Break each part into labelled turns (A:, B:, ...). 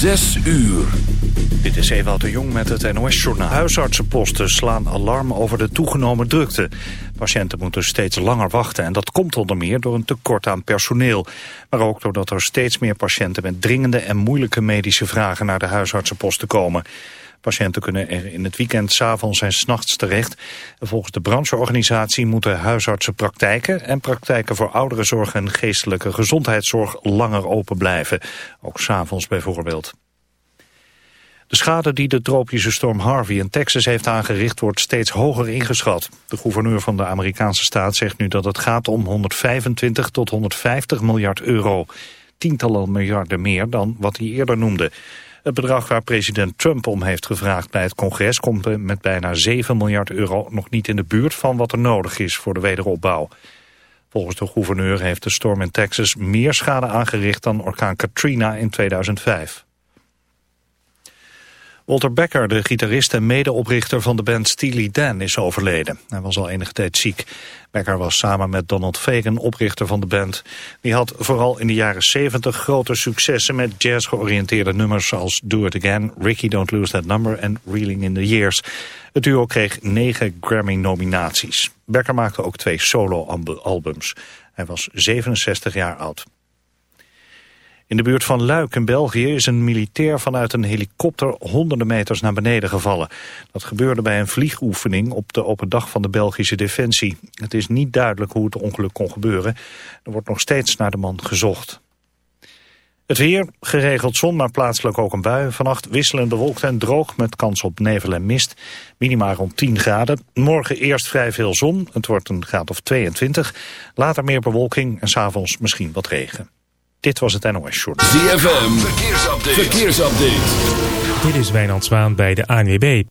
A: Zes uur.
B: Dit is Ewout de Jong met het NOS-journaal. Huisartsenposten slaan alarm over de toegenomen drukte. Patiënten moeten steeds langer wachten en dat komt onder meer door een tekort aan personeel. Maar ook doordat er steeds meer patiënten met dringende en moeilijke medische vragen naar de huisartsenposten komen. Patiënten kunnen er in het weekend, s'avonds en s'nachts terecht. volgens de brancheorganisatie moeten huisartsenpraktijken en praktijken voor ouderenzorg en geestelijke gezondheidszorg langer open blijven. Ook s'avonds bijvoorbeeld. De schade die de tropische storm Harvey in Texas heeft aangericht wordt steeds hoger ingeschat. De gouverneur van de Amerikaanse staat zegt nu dat het gaat om 125 tot 150 miljard euro. Tientallen miljarden meer dan wat hij eerder noemde. Het bedrag waar president Trump om heeft gevraagd bij het congres komt met bijna 7 miljard euro nog niet in de buurt van wat er nodig is voor de wederopbouw. Volgens de gouverneur heeft de storm in Texas meer schade aangericht dan orkaan Katrina in 2005. Walter Becker, de gitarist en medeoprichter van de band Steely Dan, is overleden. Hij was al enige tijd ziek. Becker was samen met Donald Fagen oprichter van de band. Die had vooral in de jaren 70 grote successen met jazz-georiënteerde nummers zoals Do It Again, Ricky Don't Lose That Number en Reeling in the Years. Het duo kreeg negen Grammy-nominaties. Becker maakte ook twee solo-albums. Hij was 67 jaar oud. In de buurt van Luik in België is een militair vanuit een helikopter honderden meters naar beneden gevallen. Dat gebeurde bij een vliegoefening op de open dag van de Belgische Defensie. Het is niet duidelijk hoe het ongeluk kon gebeuren. Er wordt nog steeds naar de man gezocht. Het weer, geregeld zon, maar plaatselijk ook een bui. Vannacht wisselend bewolkt en droog met kans op nevel en mist. Minima rond 10 graden. Morgen eerst vrij veel zon. Het wordt een graad of 22. Later meer bewolking en s'avonds misschien wat regen. Dit was het NOS Short.
A: ZFM, verkeersupdate. verkeersupdate.
C: Dit is Wijnand Zwaan bij de ANWB.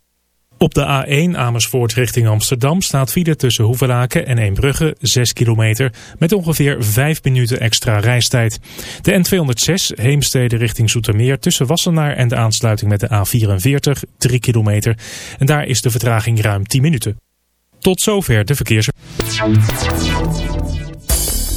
C: Op de A1 Amersfoort richting Amsterdam staat file tussen Hoevelaken en Eembrugge 6 kilometer met ongeveer 5 minuten extra reistijd. De N206 Heemstede richting Zoetermeer tussen Wassenaar en de aansluiting met de A44 3 kilometer. En daar is de vertraging ruim 10 minuten. Tot zover de verkeers.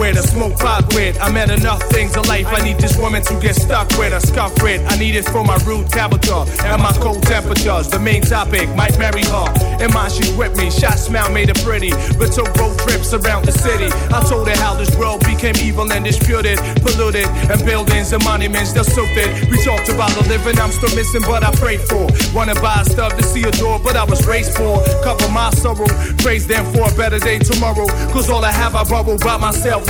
D: With, a
E: smoke pot with. I met enough things in life. I need this woman to get stuck with, a scuff with. I need it for my rude character and my cold temperatures. The main topic might marry her. In mind, she's with me. Shot smile made her pretty, but took road trips around the city. I told her how this world became evil and disputed, polluted, and buildings and monuments they're silted. We talked about the living I'm still missing, but I prayed for. Wanna buy stuff to see a door, but I was raised for. Cover my sorrow, praise them for a better day tomorrow. Cause all I have I borrow by myself,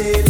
E: it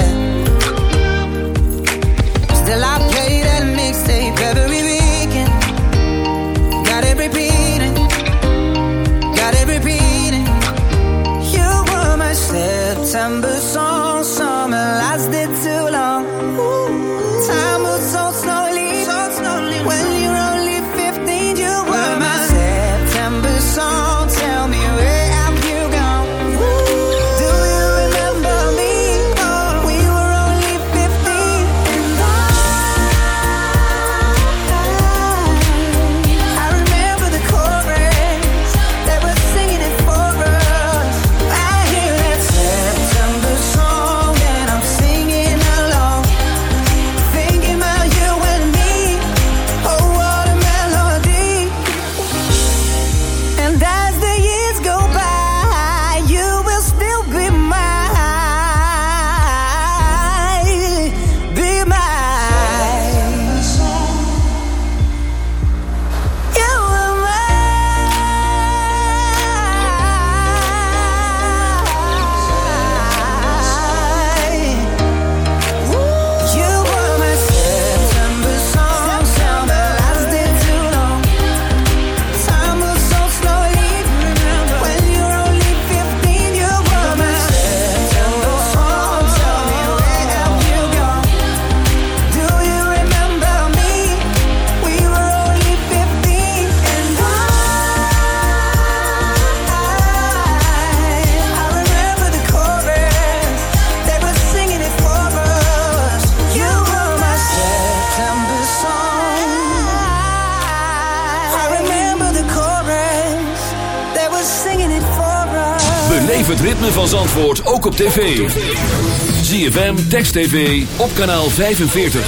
A: tv. ZFM, Text TV, op kanaal 45.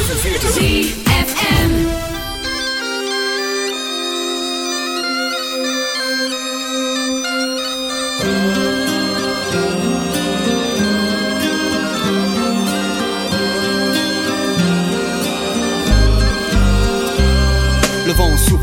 F: Le vent souffle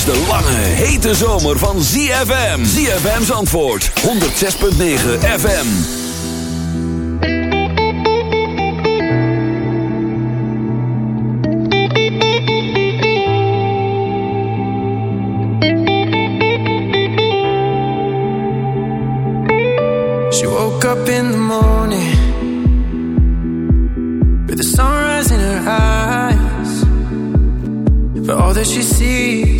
A: Is de lange, hete zomer van ZFM. ZFM's antwoord, 106.9 FM.
G: She woke up in the morning with the sunrise in her eyes. But all that she sees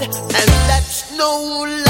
D: and that's no lie.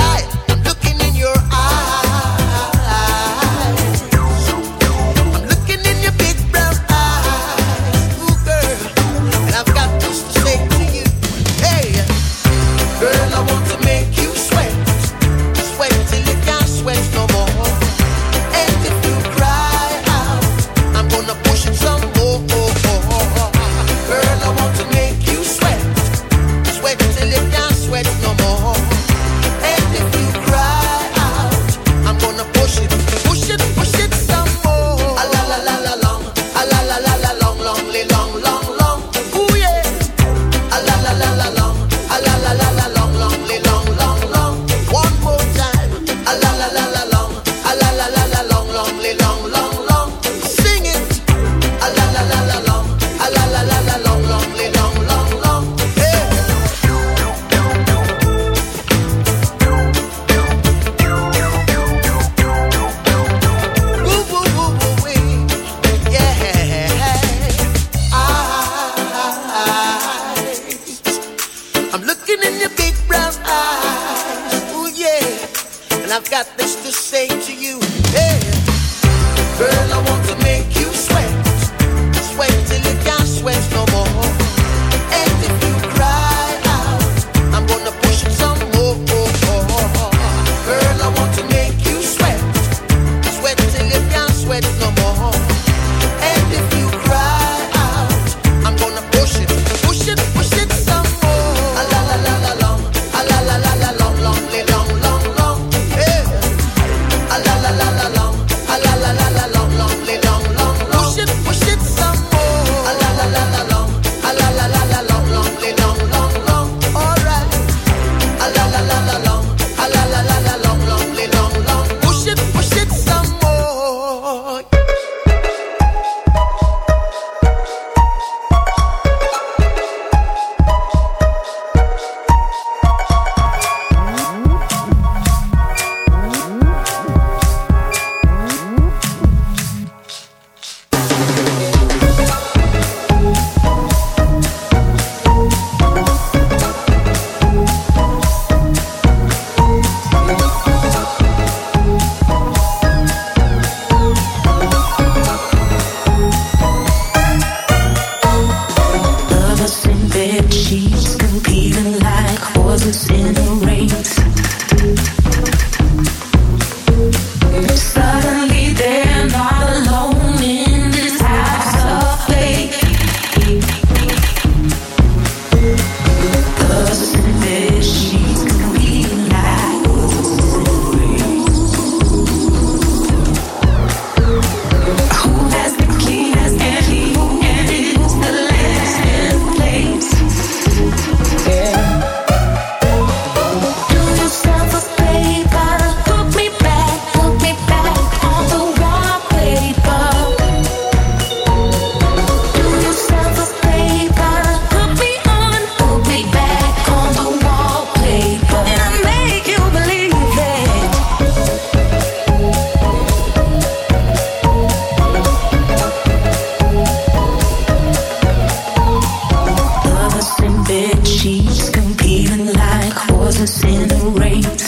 D: dances in the
G: rain.